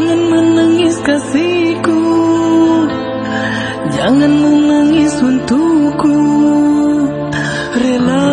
Jangan menangis kasihku. Jangan menangis untukku. Rela